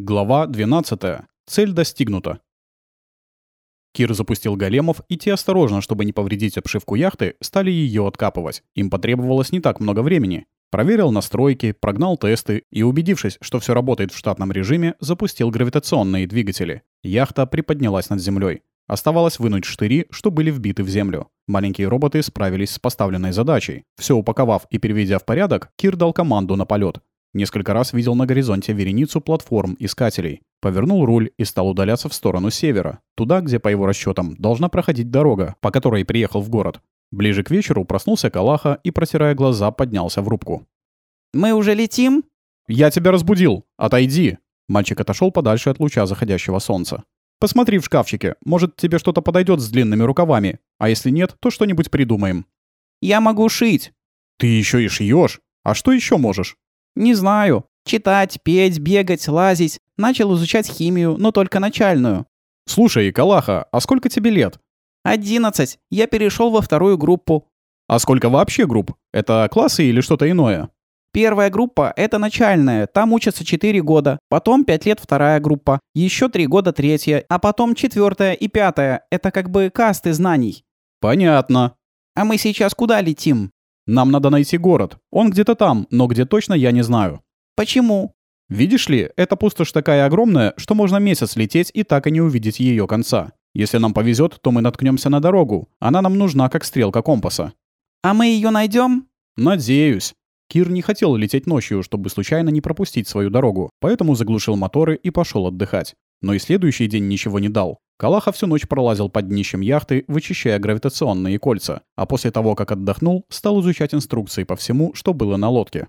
Глава 12. Цель достигнута. Кир запустил големов, и те осторожно, чтобы не повредить обшивку яхты, стали ее откапывать. Им потребовалось не так много времени. Проверил настройки, прогнал тесты и, убедившись, что все работает в штатном режиме, запустил гравитационные двигатели. Яхта приподнялась над землей. Оставалось вынуть штыри, что были вбиты в землю. Маленькие роботы справились с поставленной задачей. Все упаковав и переведя в порядок, Кир дал команду на полет. Несколько раз видел на горизонте вереницу платформ искателей. Повернул руль и стал удаляться в сторону севера, туда, где, по его расчетам, должна проходить дорога, по которой приехал в город. Ближе к вечеру проснулся Калаха и, протирая глаза, поднялся в рубку. «Мы уже летим?» «Я тебя разбудил! Отойди!» Мальчик отошел подальше от луча заходящего солнца. «Посмотри в шкафчике. Может, тебе что-то подойдет с длинными рукавами. А если нет, то что-нибудь придумаем». «Я могу шить». «Ты еще и шьешь? А что еще можешь?» «Не знаю. Читать, петь, бегать, лазить. Начал изучать химию, но только начальную». «Слушай, Калаха, а сколько тебе лет?» «Одиннадцать. Я перешел во вторую группу». «А сколько вообще групп? Это классы или что-то иное?» Первая группа — это начальная, там учатся 4 года, потом 5 лет вторая группа, еще 3 года третья, а потом четвертая и пятая. Это как бы касты знаний. Понятно. А мы сейчас куда летим? Нам надо найти город. Он где-то там, но где точно я не знаю. Почему? Видишь ли, эта пустошь такая огромная, что можно месяц лететь и так и не увидеть ее конца. Если нам повезет, то мы наткнемся на дорогу. Она нам нужна, как стрелка компаса. А мы ее найдем? Надеюсь. Кир не хотел лететь ночью, чтобы случайно не пропустить свою дорогу, поэтому заглушил моторы и пошел отдыхать. Но и следующий день ничего не дал. Калаха всю ночь пролазил под днищем яхты, вычищая гравитационные кольца, а после того, как отдохнул, стал изучать инструкции по всему, что было на лодке.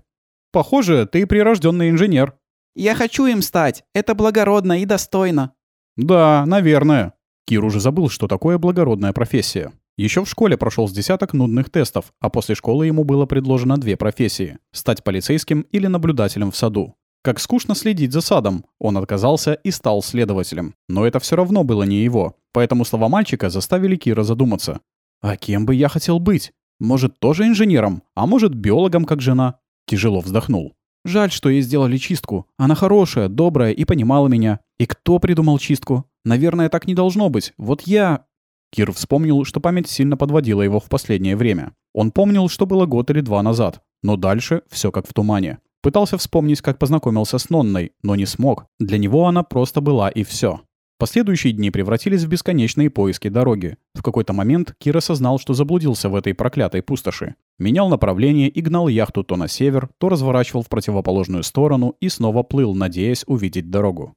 «Похоже, ты прирожденный инженер». «Я хочу им стать. Это благородно и достойно». «Да, наверное». Кир уже забыл, что такое благородная профессия. Еще в школе прошел с десяток нудных тестов, а после школы ему было предложено две профессии – стать полицейским или наблюдателем в саду. Как скучно следить за садом. Он отказался и стал следователем. Но это все равно было не его. Поэтому слова мальчика заставили Кира задуматься. А кем бы я хотел быть? Может, тоже инженером? А может, биологом, как жена? Тяжело вздохнул. Жаль, что ей сделали чистку. Она хорошая, добрая и понимала меня. И кто придумал чистку? Наверное, так не должно быть. Вот я... Кир вспомнил, что память сильно подводила его в последнее время. Он помнил, что было год или два назад. Но дальше все как в тумане. Пытался вспомнить, как познакомился с Нонной, но не смог. Для него она просто была и все. Последующие дни превратились в бесконечные поиски дороги. В какой-то момент Кир осознал, что заблудился в этой проклятой пустоши. Менял направление и гнал яхту то на север, то разворачивал в противоположную сторону и снова плыл, надеясь увидеть дорогу.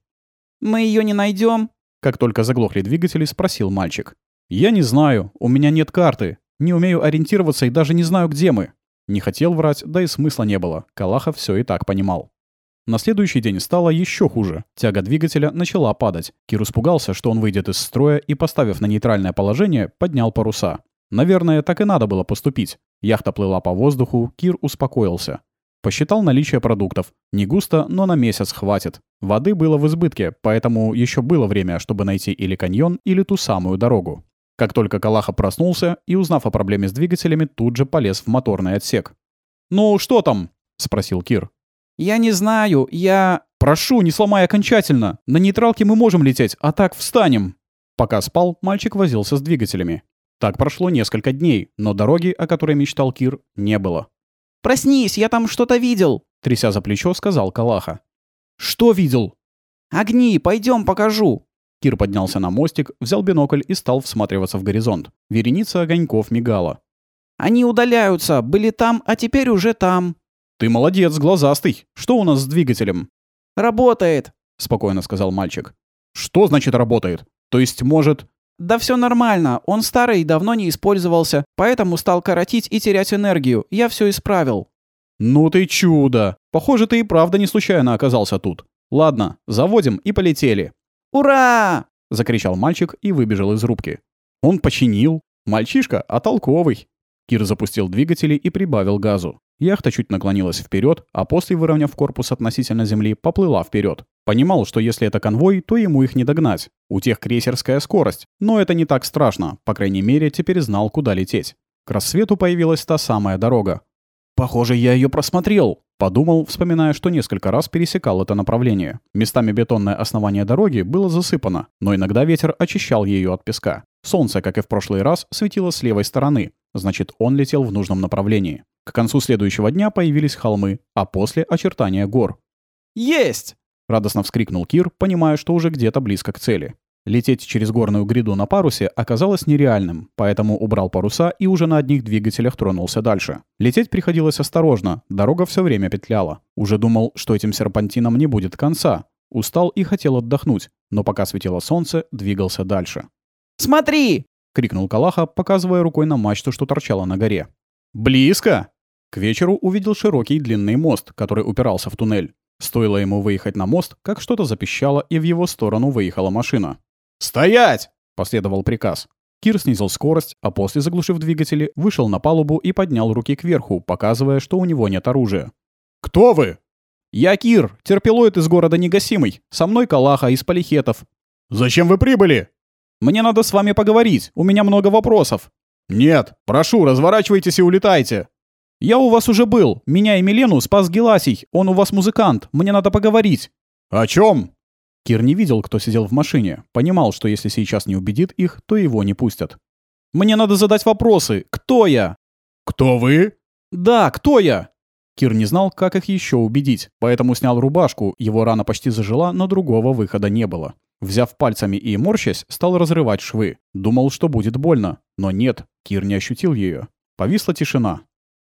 «Мы ее не найдем? Как только заглохли двигатели, спросил мальчик. «Я не знаю. У меня нет карты. Не умею ориентироваться и даже не знаю, где мы». Не хотел врать, да и смысла не было. Калаха все и так понимал. На следующий день стало еще хуже. Тяга двигателя начала падать. Кир испугался, что он выйдет из строя и, поставив на нейтральное положение, поднял паруса. Наверное, так и надо было поступить. Яхта плыла по воздуху, Кир успокоился. Посчитал наличие продуктов. Не густо, но на месяц хватит. Воды было в избытке, поэтому еще было время, чтобы найти или каньон, или ту самую дорогу. Как только Калаха проснулся и, узнав о проблеме с двигателями, тут же полез в моторный отсек. «Ну, что там?» — спросил Кир. «Я не знаю, я...» «Прошу, не сломай окончательно. На нейтралке мы можем лететь, а так встанем». Пока спал, мальчик возился с двигателями. Так прошло несколько дней, но дороги, о которой мечтал Кир, не было. «Проснись, я там что-то видел!» Тряся за плечо, сказал Калаха. «Что видел?» «Огни, пойдем покажу!» Кир поднялся на мостик, взял бинокль и стал всматриваться в горизонт. Вереница огоньков мигала. «Они удаляются, были там, а теперь уже там». «Ты молодец, глазастый. Что у нас с двигателем?» «Работает», — спокойно сказал мальчик. «Что значит работает? То есть, может...» «Да все нормально. Он старый и давно не использовался, поэтому стал коротить и терять энергию. Я все исправил». «Ну ты чудо! Похоже, ты и правда не случайно оказался тут. Ладно, заводим и полетели». «Ура!» — закричал мальчик и выбежал из рубки. Он починил. Мальчишка, а толковый. Кир запустил двигатели и прибавил газу. Яхта чуть наклонилась вперед, а после, выровняв корпус относительно земли, поплыла вперед. Понимал, что если это конвой, то ему их не догнать. У тех крейсерская скорость. Но это не так страшно. По крайней мере, теперь знал, куда лететь. К рассвету появилась та самая дорога. Похоже, я ее просмотрел. Подумал, вспоминая, что несколько раз пересекал это направление. Местами бетонное основание дороги было засыпано, но иногда ветер очищал ее от песка. Солнце, как и в прошлый раз, светило с левой стороны. Значит, он летел в нужном направлении. К концу следующего дня появились холмы, а после — очертания гор. «Есть!» — радостно вскрикнул Кир, понимая, что уже где-то близко к цели. Лететь через горную гряду на парусе оказалось нереальным, поэтому убрал паруса и уже на одних двигателях тронулся дальше. Лететь приходилось осторожно, дорога все время петляла. Уже думал, что этим серпантином не будет конца. Устал и хотел отдохнуть, но пока светило солнце, двигался дальше. «Смотри!» — крикнул Калаха, показывая рукой на мачту, что торчала на горе. «Близко!» К вечеру увидел широкий длинный мост, который упирался в туннель. Стоило ему выехать на мост, как что-то запищало, и в его сторону выехала машина. «Стоять!» — последовал приказ. Кир снизил скорость, а после, заглушив двигатели, вышел на палубу и поднял руки кверху, показывая, что у него нет оружия. «Кто вы?» «Я Кир, терпилоид из города Негасимый. Со мной Калаха из Полихетов». «Зачем вы прибыли?» «Мне надо с вами поговорить. У меня много вопросов». «Нет, прошу, разворачивайтесь и улетайте». «Я у вас уже был. Меня и Милену спас Геласий. Он у вас музыкант. Мне надо поговорить». «О чем?» Кир не видел, кто сидел в машине. Понимал, что если сейчас не убедит их, то его не пустят. «Мне надо задать вопросы. Кто я?» «Кто вы?» «Да, кто я?» Кир не знал, как их еще убедить, поэтому снял рубашку, его рана почти зажила, но другого выхода не было. Взяв пальцами и морщась, стал разрывать швы. Думал, что будет больно. Но нет, Кир не ощутил ее. Повисла тишина.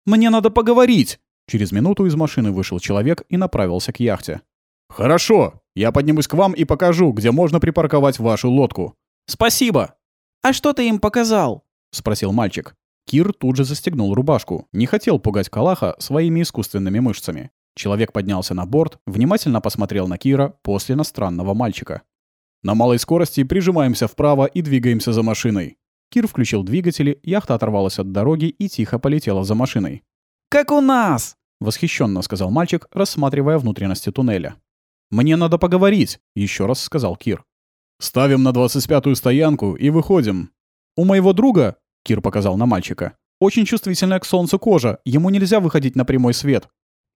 «Мне надо поговорить!» Через минуту из машины вышел человек и направился к яхте. «Хорошо, я поднимусь к вам и покажу, где можно припарковать вашу лодку». «Спасибо!» «А что ты им показал?» — спросил мальчик. Кир тут же застегнул рубашку, не хотел пугать Калаха своими искусственными мышцами. Человек поднялся на борт, внимательно посмотрел на Кира, после на странного мальчика. «На малой скорости прижимаемся вправо и двигаемся за машиной». Кир включил двигатели, яхта оторвалась от дороги и тихо полетела за машиной. «Как у нас!» — восхищенно сказал мальчик, рассматривая внутренности туннеля. «Мне надо поговорить», — еще раз сказал Кир. «Ставим на 25-ю стоянку и выходим». «У моего друга», — Кир показал на мальчика, «очень чувствительная к солнцу кожа, ему нельзя выходить на прямой свет».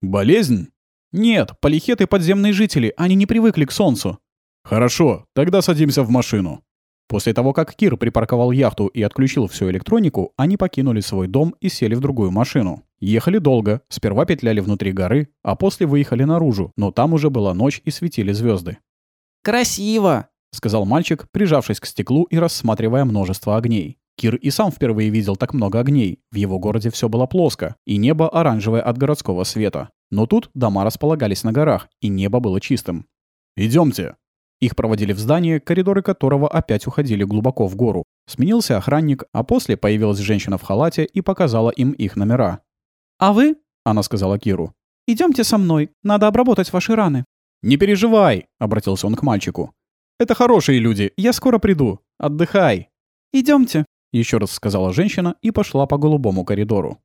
«Болезнь?» «Нет, полихеты — подземные жители, они не привыкли к солнцу». «Хорошо, тогда садимся в машину». После того, как Кир припарковал яхту и отключил всю электронику, они покинули свой дом и сели в другую машину. Ехали долго, сперва петляли внутри горы, а после выехали наружу, но там уже была ночь и светили звезды. «Красиво!» — сказал мальчик, прижавшись к стеклу и рассматривая множество огней. Кир и сам впервые видел так много огней. В его городе все было плоско, и небо оранжевое от городского света. Но тут дома располагались на горах, и небо было чистым. Идемте, их проводили в здание, коридоры которого опять уходили глубоко в гору. Сменился охранник, а после появилась женщина в халате и показала им их номера. «А вы?» — она сказала Киру. «Идемте со мной. Надо обработать ваши раны». «Не переживай», — обратился он к мальчику. «Это хорошие люди. Я скоро приду. Отдыхай». Идемте, еще раз сказала женщина и пошла по голубому коридору.